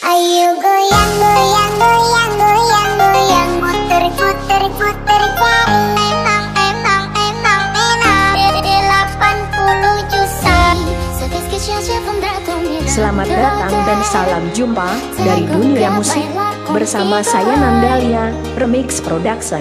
Ayo goyang goyang goyang goyang goyang. Muter puter puter cari emang emang emang enak delapan puluh juta. Selamat datang dan salam jumpa dari dunia musik bersama saya Nandalia Remix Production.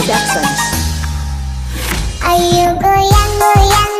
Productions. Goyang goyang goyang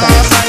Bye.